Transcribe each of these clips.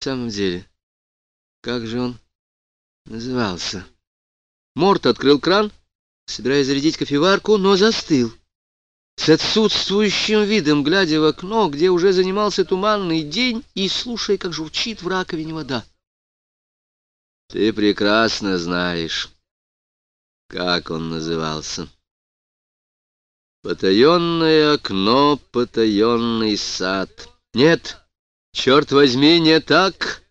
В самом деле, как же он назывался? Морт открыл кран, собираясь зарядить кофеварку, но застыл. С отсутствующим видом, глядя в окно, где уже занимался туманный день, и слушая, как журчит в раковине вода. Ты прекрасно знаешь, как он назывался. Потаенное окно, потаенный сад. Нет, черт возьми, не так!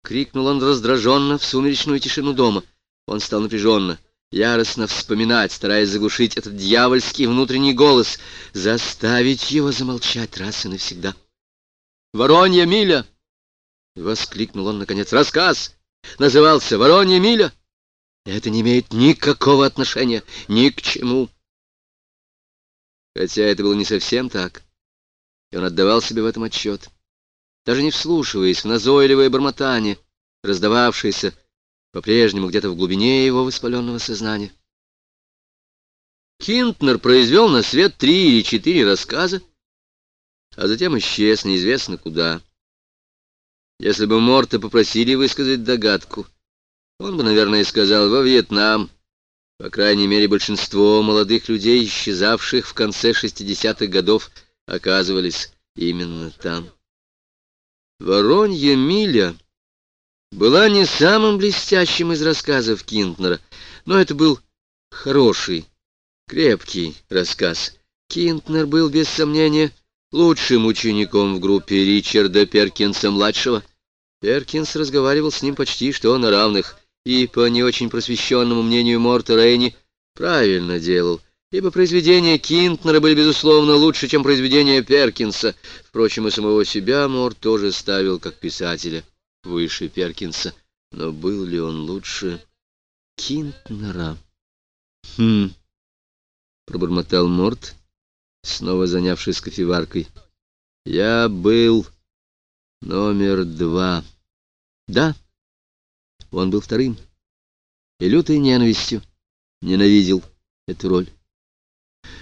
— крикнул он раздраженно в сумеречную тишину дома. Он стал напряженно, яростно вспоминать, стараясь заглушить этот дьявольский внутренний голос, заставить его замолчать раз и навсегда. «Воронья миля!» — воскликнул он, наконец. «Рассказ! Назывался «Воронья миля!» Это не имеет никакого отношения ни к чему. Хотя это было не совсем так, и он отдавал себе в этом отчет даже не вслушиваясь в назойливое бормотание, раздававшееся по-прежнему где-то в глубине его воспаленного сознания. Кинтнер произвел на свет три или четыре рассказа, а затем исчез неизвестно куда. Если бы Морта попросили высказать догадку, он бы, наверное, сказал «во Вьетнам». По крайней мере, большинство молодых людей, исчезавших в конце 60-х годов, оказывались именно там. «Воронья миля» была не самым блестящим из рассказов Кинтнера, но это был хороший, крепкий рассказ. Кинтнер был, без сомнения, лучшим учеником в группе Ричарда Перкинса-младшего. Перкинс разговаривал с ним почти что на равных, и, по не очень просвещенному мнению Морта Рейни, правильно делал — ибо произведения Кинтнера были, безусловно, лучше, чем произведения Перкинса. Впрочем, и самого себя Мор тоже ставил, как писателя, выше Перкинса. Но был ли он лучше Кинтнера? «Хм...» — пробормотал Морт, снова занявшись кофеваркой. «Я был номер два». «Да, он был вторым, и лютой ненавистью ненавидел эту роль».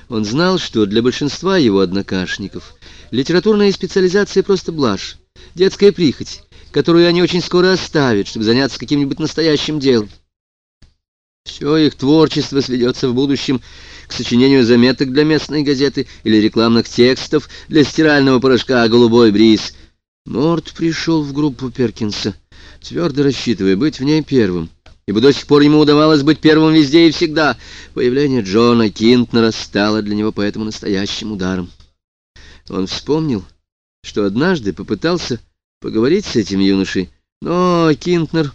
Он знал, что для большинства его однокашников литературная специализация просто блажь, детская прихоть, которую они очень скоро оставят, чтобы заняться каким-нибудь настоящим делом. Все их творчество сведется в будущем к сочинению заметок для местной газеты или рекламных текстов для стирального порошка «Голубой бриз». Морд пришел в группу Перкинса, твердо рассчитывая быть в ней первым ибо до сих пор ему удавалось быть первым везде и всегда. Появление Джона Кинтнера стало для него поэтому настоящим ударом. Он вспомнил, что однажды попытался поговорить с этим юношей, но Кинтнер,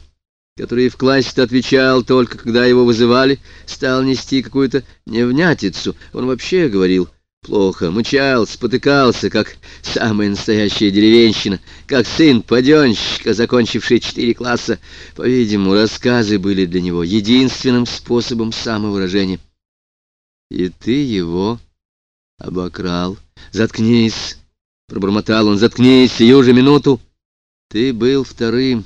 который в классе отвечал только, когда его вызывали, стал нести какую-то невнятицу. Он вообще говорил Плохо, мычал, спотыкался, как самая настоящая деревенщина, как сын паденщика, закончивший четыре класса. По-видимому, рассказы были для него единственным способом самовыражения. И ты его обокрал. Заткнись, — пробормотал он, — заткнись, сию же минуту. Ты был вторым.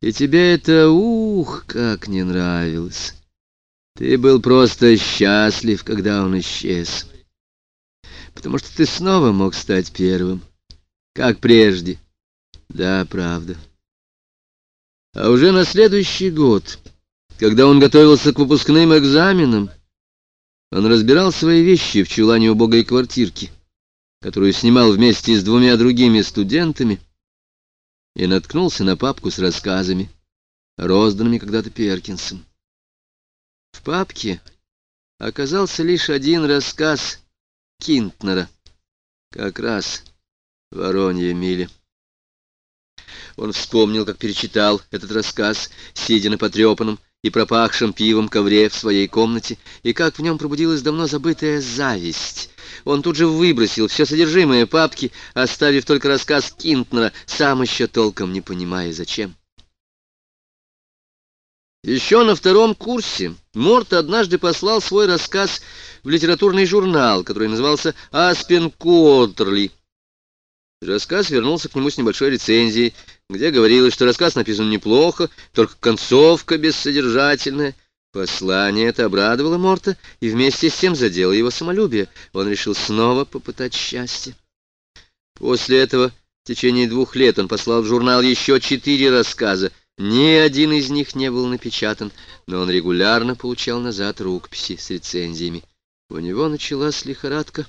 И тебе это, ух, как не нравилось. Ты был просто счастлив, когда он исчез. Потому что ты снова мог стать первым, как прежде. Да, правда. А уже на следующий год, когда он готовился к выпускным экзаменам, он разбирал свои вещи в чулане убогой квартирки, которую снимал вместе с двумя другими студентами, и наткнулся на папку с рассказами, розданными когда-то Перкинсом. Папке оказался лишь один рассказ Кинтнера, как раз «Воронья миля». Он вспомнил, как перечитал этот рассказ, сидя на потрепанном и пропахшем пивом ковре в своей комнате, и как в нем пробудилась давно забытая зависть. Он тут же выбросил все содержимое папки, оставив только рассказ Кинтнера, сам еще толком не понимая, зачем. Еще на втором курсе Морт однажды послал свой рассказ в литературный журнал, который назывался «Аспен Коттерли». Рассказ вернулся к нему с небольшой рецензией, где говорилось, что рассказ написан неплохо, только концовка бессодержательная. Послание это обрадовало Морта и вместе с тем задело его самолюбие. Он решил снова попытать счастье. После этого течение двух лет он послал в журнал еще четыре рассказа. Ни один из них не был напечатан, но он регулярно получал назад рукописи с рецензиями. У него началась лихорадка.